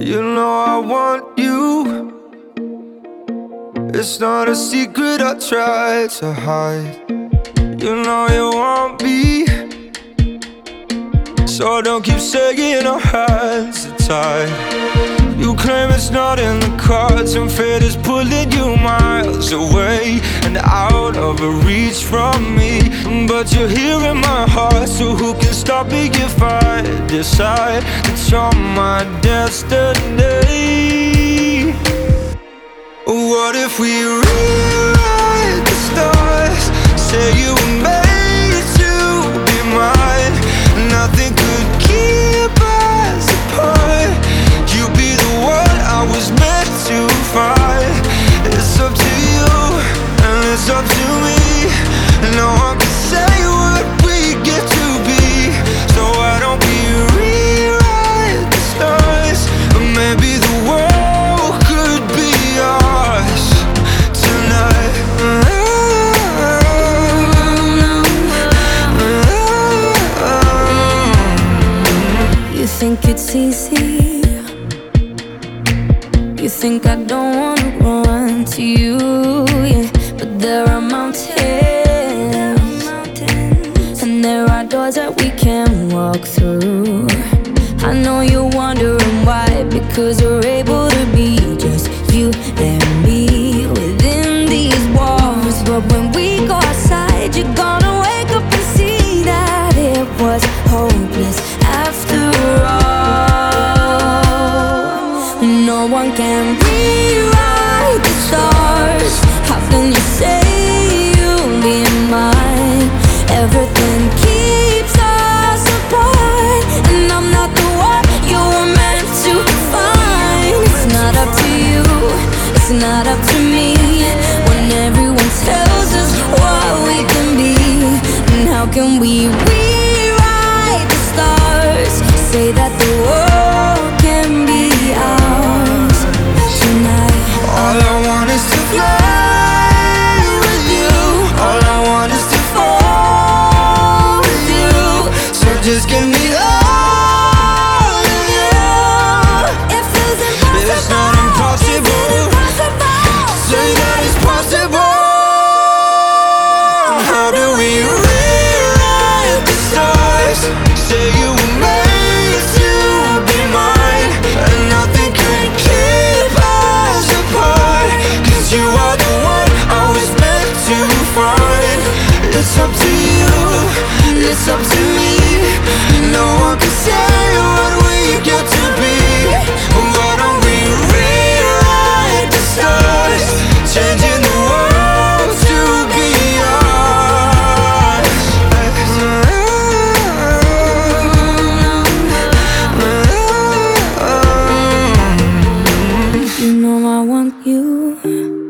You know I want you. It's not a secret I try to hide. You know you want me. So don't keep saying our hands are tied. You claim it's not in the cards, and fate is pulling you away and out of reach from me. But you're here in my heart, so who can stop me if I decide that you're my destiny? What if we rewrite it's easy. You think I don't wanna run to you, yeah. But there are mountains, and there are doors that we can walk through. I know you're wondering why, because we're able to be just you and how can we rewrite the stars? Say that the world the one I was meant to find. It's up to you, it's up to me. No one can say what we to be. Why don't we rewrite the stars? Changing the world to be ours. You know I want you.